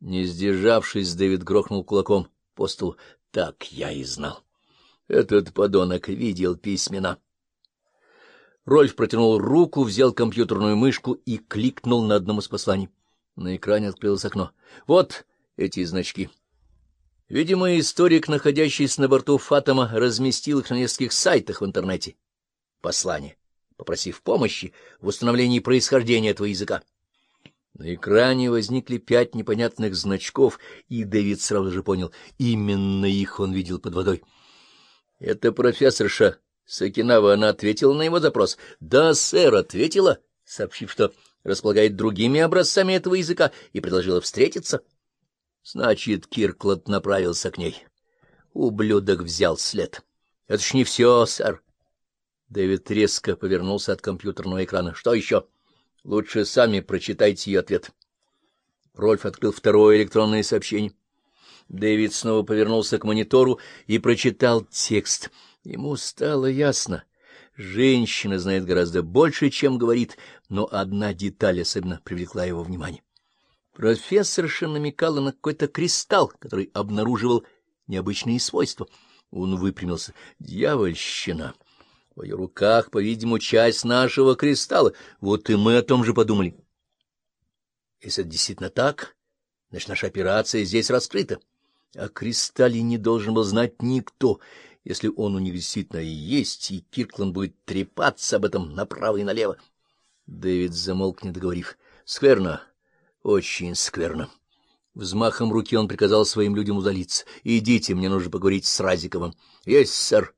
Не сдержавшись, Дэвид грохнул кулаком по столу. Так я и знал. Этот подонок видел письмена. Рольф протянул руку, взял компьютерную мышку и кликнул на одном из посланий. На экране открылось окно. Вот эти значки. Видимо, историк, находящийся на борту Фатома, разместил их на нескольких сайтах в интернете. Послание, попросив помощи в установлении происхождения этого языка. На экране возникли пять непонятных значков, и Дэвид сразу же понял, именно их он видел под водой. — Это профессорша Сакинава, она ответила на его запрос. — Да, сэр, ответила, сообщив, что располагает другими образцами этого языка, и предложила встретиться. Значит, Кирклад направился к ней. Ублюдок взял след. — Это ж не все, сэр. Дэвид резко повернулся от компьютерного экрана. — Что еще? — Лучше сами прочитайте ее ответ. Рольф открыл второе электронное сообщение. Дэвид снова повернулся к монитору и прочитал текст. Ему стало ясно. Женщина знает гораздо больше, чем говорит, но одна деталь особенно привлекла его внимание. Профессорша намекала на какой-то кристалл, который обнаруживал необычные свойства. Он выпрямился. «Дьявольщина!» В ее руках, по-видимому, часть нашего кристалла. Вот и мы о том же подумали. Если это действительно так, значит, наша операция здесь раскрыта. О кристалле не должен был знать никто, если он у них действительно и есть, и Киркланд будет трепаться об этом направо и налево. Дэвид замолк, не договорив. Скверно, очень скверно. Взмахом руки он приказал своим людям удалиться. — Идите, мне нужно поговорить с Разиковым. — Есть, сэр. —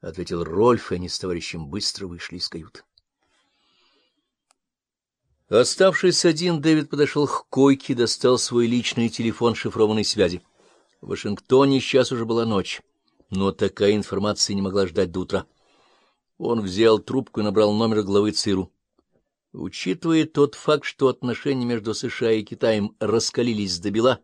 ответил Рольф, и они с товарищем быстро вышли из каюты. Оставшись один, Дэвид подошел к койке и достал свой личный телефон шифрованной связи. В Вашингтоне сейчас уже была ночь, но такая информация не могла ждать до утра. Он взял трубку и набрал номер главы ЦИРУ. Учитывая тот факт, что отношения между США и Китаем раскалились до бела,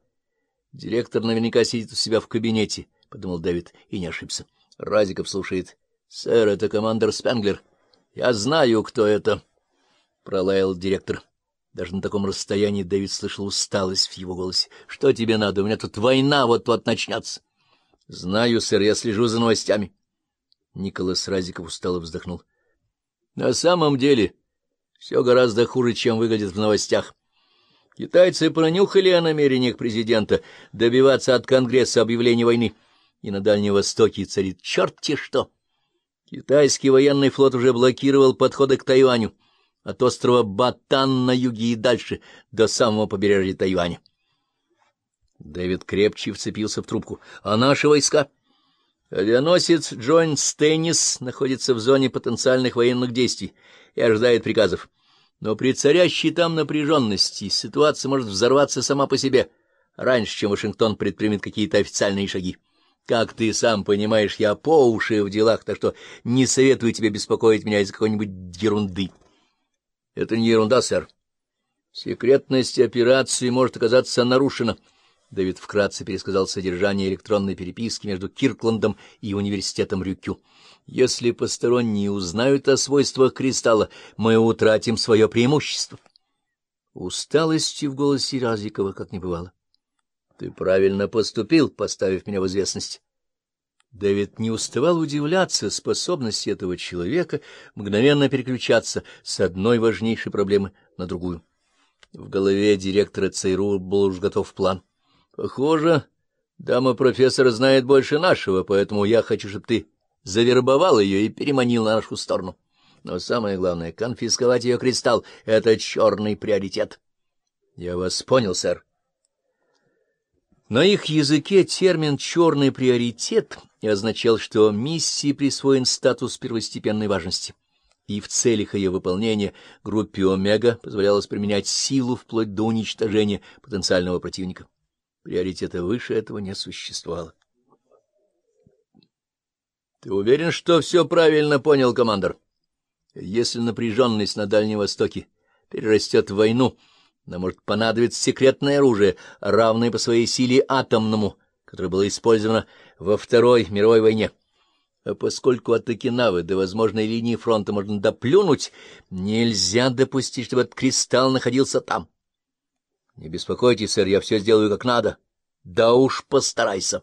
директор наверняка сидит у себя в кабинете, — подумал Дэвид, и не ошибся. Разиков слушает. — Сэр, это командир Спенглер. — Я знаю, кто это, — пролаял директор. Даже на таком расстоянии Дэвид слышал усталость в его голосе. — Что тебе надо? У меня тут война вот-вот начнется. — Знаю, сэр, я слежу за новостями. Николас Разиков устало вздохнул. — На самом деле все гораздо хуже, чем выглядит в новостях. Китайцы пронюхали о намерениях президента добиваться от Конгресса объявления войны и на Дальнем Востоке царит черт-те что. Китайский военный флот уже блокировал подходы к Тайваню, от острова Батан на юге и дальше, до самого побережья Тайваня. Дэвид крепче вцепился в трубку. — А наши войска? Авианосец Джон Стеннис находится в зоне потенциальных военных действий и ожидает приказов. Но при царящей там напряженности ситуация может взорваться сама по себе, раньше, чем Вашингтон предпримет какие-то официальные шаги. Как ты сам понимаешь, я по уши в делах, так что не советую тебе беспокоить меня из какой-нибудь ерунды. Это не ерунда, сэр. Секретность операции может оказаться нарушена. Дэвид вкратце пересказал содержание электронной переписки между Киркландом и университетом Рюкю. Если посторонние узнают о свойствах кристалла, мы утратим свое преимущество. Усталости в голосе Разикова как не бывало. Ты правильно поступил, поставив меня в известность. Дэвид не уставал удивляться способности этого человека мгновенно переключаться с одной важнейшей проблемы на другую. В голове директора ЦРУ был уж готов план. — Похоже, дама профессора знает больше нашего, поэтому я хочу, чтобы ты завербовал ее и переманил на нашу сторону. Но самое главное — конфисковать ее кристалл — это черный приоритет. — Я вас понял, сэр. На их языке термин «черный приоритет» означал, что миссии присвоен статус первостепенной важности, и в целях ее выполнения группе «Омега» позволялось применять силу вплоть до уничтожения потенциального противника. Приоритета выше этого не существовало. — Ты уверен, что все правильно понял, командор? Если напряженность на Дальнем Востоке перерастет в войну, нам может понадобиться секретное оружие, равное по своей силе атомному, которое было использовано во Второй мировой войне. А поскольку от Окинавы до возможной линии фронта можно доплюнуть, нельзя допустить, чтобы этот кристалл находился там. Не беспокойтесь, сэр, я все сделаю как надо. Да уж постарайся.